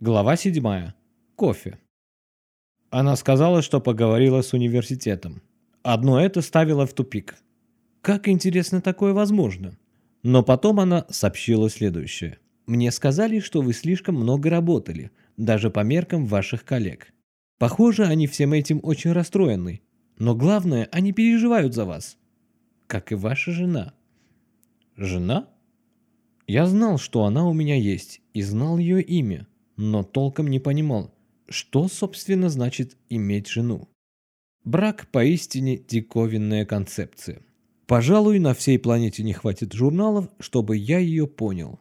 Глава 7. Кофе. Она сказала, что поговорила с университетом. Одно это ставило в тупик. Как интересно такое возможно? Но потом она сообщила следующее. Мне сказали, что вы слишком много работали, даже по меркам ваших коллег. Похоже, они всем этим очень расстроены. Но главное, они переживают за вас. Как и ваша жена. Жена? Я знал, что она у меня есть, и знал ее имя но толком не понимал, что, собственно, значит иметь жену. Брак поистине диковинная концепция. Пожалуй, на всей планете не хватит журналов, чтобы я ее понял.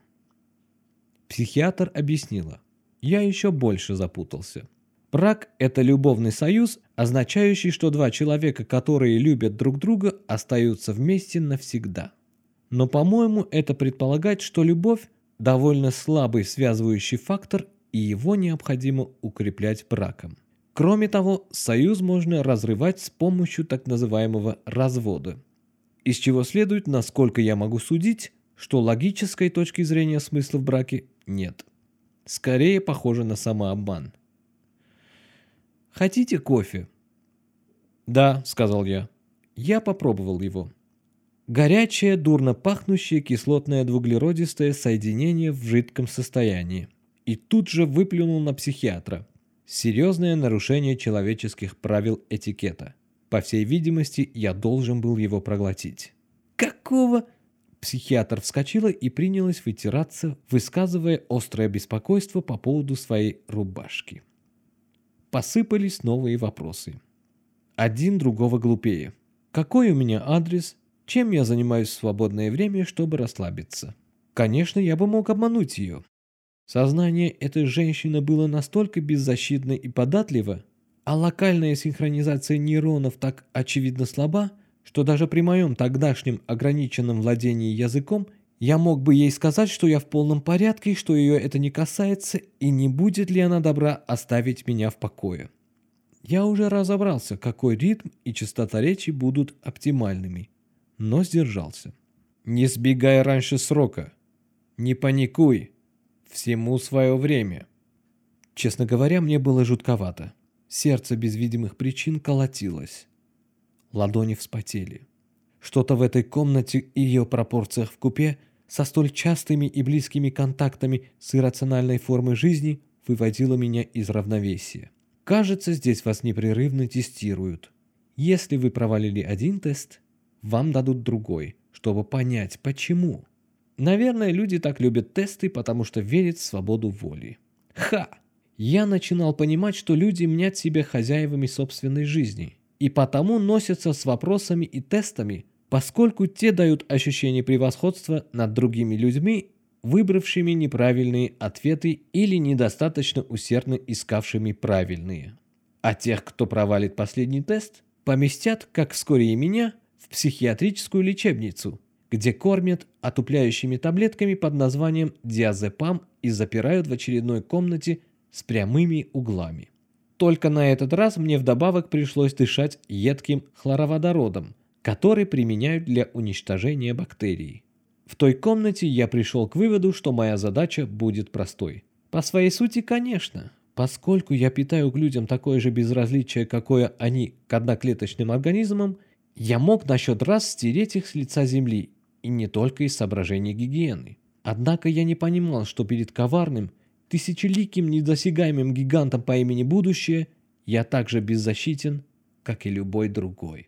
Психиатр объяснила. Я еще больше запутался. Брак – это любовный союз, означающий, что два человека, которые любят друг друга, остаются вместе навсегда. Но, по-моему, это предполагает, что любовь – довольно слабый связывающий фактор и его необходимо укреплять браком. Кроме того, союз можно разрывать с помощью так называемого развода. Из чего следует, насколько я могу судить, что логической точки зрения смысла в браке нет. Скорее похоже на самообман. «Хотите кофе?» «Да», — сказал я. Я попробовал его. Горячее, дурно пахнущее кислотное двуглеродистое соединение в жидком состоянии и тут же выплюнул на психиатра. Серьезное нарушение человеческих правил этикета. По всей видимости, я должен был его проглотить. «Какого?» Психиатр вскочила и принялась вытираться, высказывая острое беспокойство по поводу своей рубашки. Посыпались новые вопросы. Один другого глупее. Какой у меня адрес? Чем я занимаюсь в свободное время, чтобы расслабиться? Конечно, я бы мог обмануть ее, Сознание этой женщины было настолько беззащитно и податливо, а локальная синхронизация нейронов так очевидно слаба, что даже при моем тогдашнем ограниченном владении языком я мог бы ей сказать, что я в полном порядке, что ее это не касается, и не будет ли она добра оставить меня в покое. Я уже разобрался, какой ритм и частота речи будут оптимальными, но сдержался. «Не сбегай раньше срока. Не паникуй. Всему свое время. Честно говоря, мне было жутковато. Сердце без видимых причин колотилось. Ладони вспотели. Что-то в этой комнате и ее пропорциях в купе со столь частыми и близкими контактами с иррациональной формой жизни выводило меня из равновесия. Кажется, здесь вас непрерывно тестируют. Если вы провалили один тест, вам дадут другой, чтобы понять, почему. Наверное, люди так любят тесты, потому что верят в свободу воли. Ха! Я начинал понимать, что люди мнят себя хозяевами собственной жизни, и потому носятся с вопросами и тестами, поскольку те дают ощущение превосходства над другими людьми, выбравшими неправильные ответы или недостаточно усердно искавшими правильные. А тех, кто провалит последний тест, поместят, как вскоре и меня, в психиатрическую лечебницу – где кормят отупляющими таблетками под названием диазепам и запирают в очередной комнате с прямыми углами. Только на этот раз мне вдобавок пришлось дышать едким хлороводородом, который применяют для уничтожения бактерий. В той комнате я пришел к выводу, что моя задача будет простой. По своей сути, конечно, поскольку я питаю к людям такое же безразличие, какое они к одноклеточным организмам, я мог на счет раз стереть их с лица земли и не только из соображений гигиены. Однако я не понимал, что перед коварным, тысячеликим недосягаемым гигантом по имени Будущее я так же беззащитен, как и любой другой.